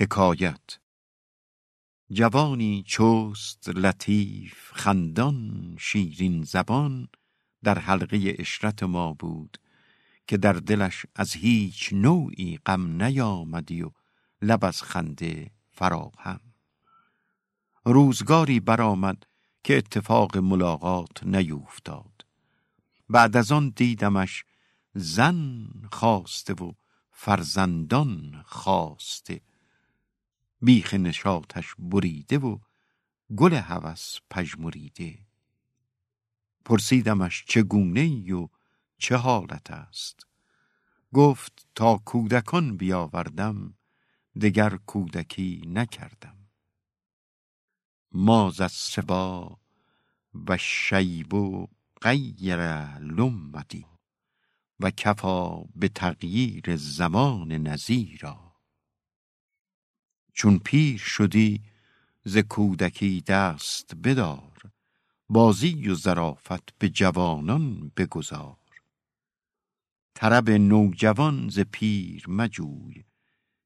حکایت. جوانی چست لطیف خندان شیرین زبان در حلقه اشرت ما بود که در دلش از هیچ نوعی غم نیامدی و لب از خنده فراهم. روزگاری برآمد که اتفاق ملاقات نیوفتاد. بعد از آن دیدمش زن خواسته و فرزندان خواسته. بیخ نشاتش بریده و گل هوس پژمریده. پرسیدمش چگونه ای و چه حالت است؟ گفت تا کودکان بیاوردم دگر کودکی نکردم. ماز از سبا و شیب و غیر لمتی و کفا به تغییر زمان نظیرا. چون پیر شدی ز کودکی دست بدار. بازی و ظرافت به جوانان بگذار طرب نوجوان ز پیر مجوی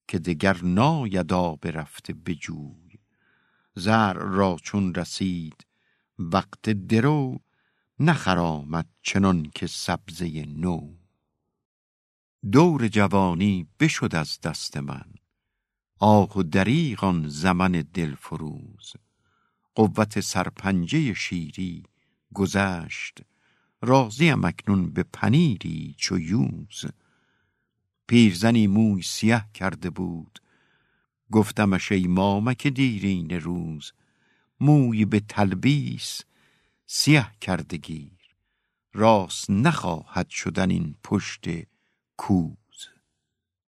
که دگر ناید آب رفته بجوی زر را چون رسید وقت درو نخرامد چنان که سبزه نو. دور جوانی بشد از دست من آه و دریغ آن زمن دلفروز. قوت سرپنجه شیری گذشت. راضیم اکنون به پنیری چو یوز. پیرزنی موی سیه کرده بود. گفتمش ای مامک دیرین روز. موی به تلبیس سیه کرده گیر. راست نخواهد شدن این پشت کوز.